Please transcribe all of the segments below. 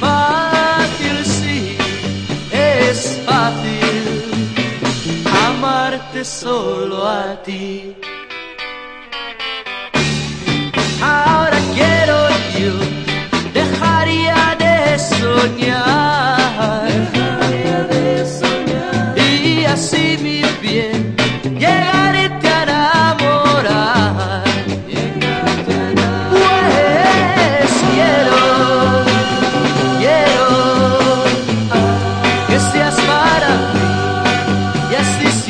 Fácil sí, es fácil amarte solo a ti.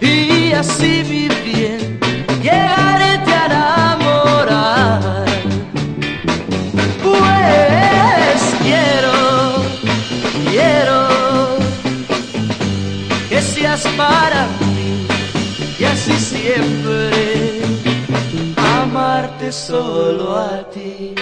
Y así mi bien, llegarte a enamorar. Pues quiero, quiero que seas para mí y así siempre amarte solo a ti.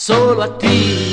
solo a ti.